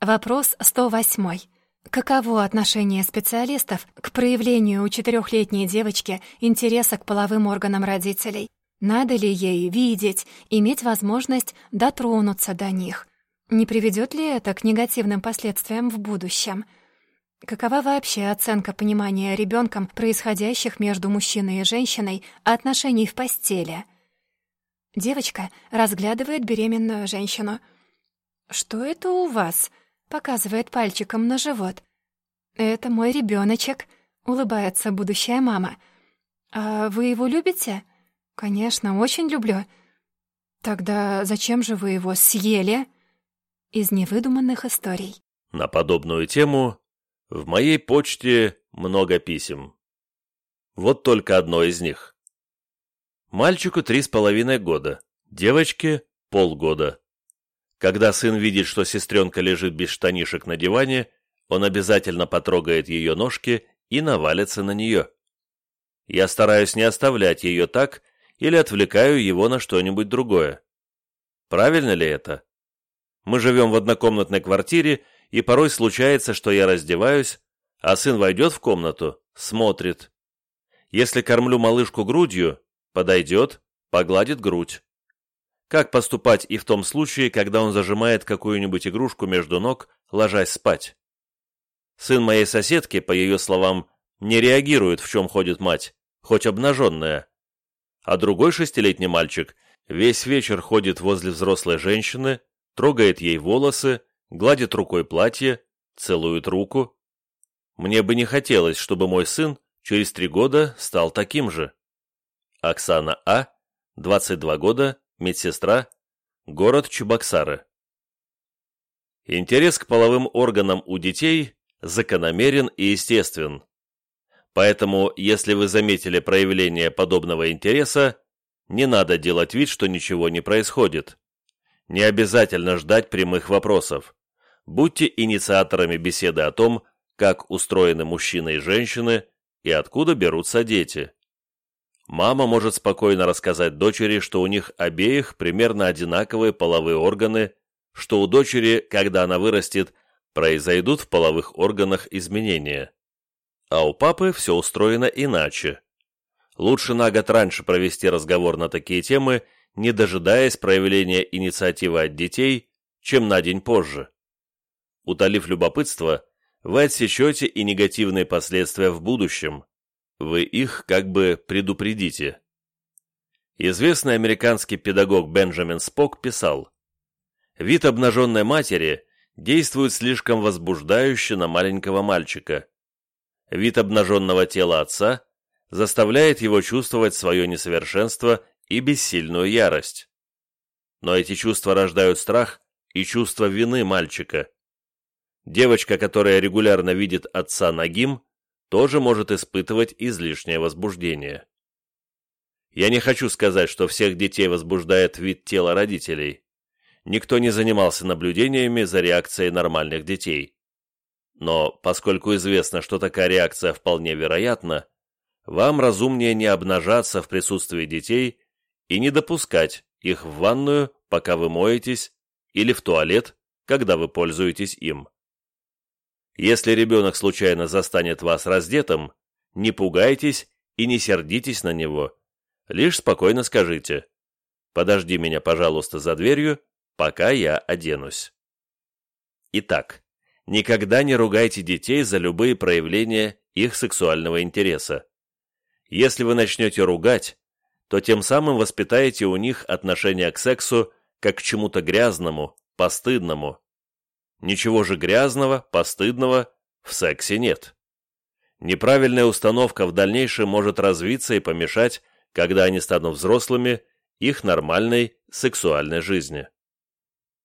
Вопрос 108. Каково отношение специалистов к проявлению у четырехлетней девочки интереса к половым органам родителей? Надо ли ей видеть, иметь возможность дотронуться до них? Не приведет ли это к негативным последствиям в будущем? Какова вообще оценка понимания ребенком происходящих между мужчиной и женщиной отношений в постели? Девочка разглядывает беременную женщину. «Что это у вас?» Показывает пальчиком на живот. «Это мой ребеночек», — улыбается будущая мама. «А вы его любите?» «Конечно, очень люблю». «Тогда зачем же вы его съели?» Из невыдуманных историй. На подобную тему в моей почте много писем. Вот только одно из них. Мальчику три с половиной года, девочке — полгода. Когда сын видит, что сестренка лежит без штанишек на диване, он обязательно потрогает ее ножки и навалится на нее. Я стараюсь не оставлять ее так или отвлекаю его на что-нибудь другое. Правильно ли это? Мы живем в однокомнатной квартире, и порой случается, что я раздеваюсь, а сын войдет в комнату, смотрит. Если кормлю малышку грудью, подойдет, погладит грудь. Как поступать и в том случае, когда он зажимает какую-нибудь игрушку между ног, ложась спать? Сын моей соседки, по ее словам, не реагирует, в чем ходит мать, хоть обнаженная. А другой шестилетний мальчик весь вечер ходит возле взрослой женщины, трогает ей волосы, гладит рукой платье, целует руку. Мне бы не хотелось, чтобы мой сын через три года стал таким же. Оксана А., 22 года, медсестра, город Чебоксары. Интерес к половым органам у детей закономерен и естествен. Поэтому, если вы заметили проявление подобного интереса, не надо делать вид, что ничего не происходит. Не обязательно ждать прямых вопросов. Будьте инициаторами беседы о том, как устроены мужчины и женщины и откуда берутся дети. Мама может спокойно рассказать дочери, что у них обеих примерно одинаковые половые органы, что у дочери, когда она вырастет, произойдут в половых органах изменения. А у папы все устроено иначе. Лучше на год раньше провести разговор на такие темы, не дожидаясь проявления инициативы от детей, чем на день позже. Утолив любопытство, вы отсечете и негативные последствия в будущем, вы их как бы предупредите. Известный американский педагог Бенджамин Спок писал, «Вид обнаженной матери действует слишком возбуждающе на маленького мальчика. Вид обнаженного тела отца заставляет его чувствовать свое несовершенство и бессильную ярость. Но эти чувства рождают страх и чувство вины мальчика. Девочка, которая регулярно видит отца нагим, тоже может испытывать излишнее возбуждение. Я не хочу сказать, что всех детей возбуждает вид тела родителей. Никто не занимался наблюдениями за реакцией нормальных детей. Но поскольку известно, что такая реакция вполне вероятна, вам разумнее не обнажаться в присутствии детей и не допускать их в ванную, пока вы моетесь, или в туалет, когда вы пользуетесь им. Если ребенок случайно застанет вас раздетым, не пугайтесь и не сердитесь на него. Лишь спокойно скажите «Подожди меня, пожалуйста, за дверью, пока я оденусь». Итак, никогда не ругайте детей за любые проявления их сексуального интереса. Если вы начнете ругать, то тем самым воспитаете у них отношение к сексу как к чему-то грязному, постыдному. Ничего же грязного, постыдного в сексе нет. Неправильная установка в дальнейшем может развиться и помешать, когда они станут взрослыми, их нормальной сексуальной жизни.